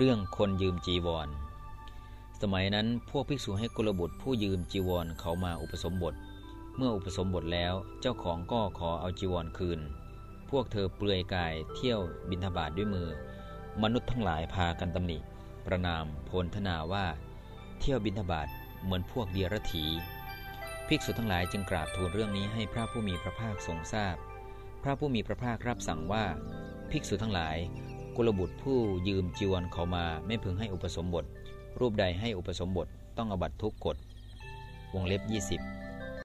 เรื่องคนยืมจีวร สมัยนั้นพวกภิกษุให้กุลบุตรผู้ยืมจีวรเขามาอุปสมบท เมื่ออุปสมบทแล้วเจ้าของก็ขอเอาจีวรคืน พวกเธอเปลือยกายเที่ยวบินทบาทด้วยมือ มนุษย์ทั้งหลายพากันตำหนิ ประนามโพลธนาว่า เที่ยวบินทบาทเหมือนพวกเดียรถีภิกษุทั้งหลายจึงกราบทูลเรื่องนี้ให้พระผู้มีพระภาคทรงทราบพพระผู้มีพระภาครับสั่งว่า ภิกษุทั้งหลาย กุลบุตรผู้ยืมจีวรเขามาไม่พึงให้อุปสมบท รูปใดให้อุปสมบทต้องอบัตทุกกฎวงเล็บ 20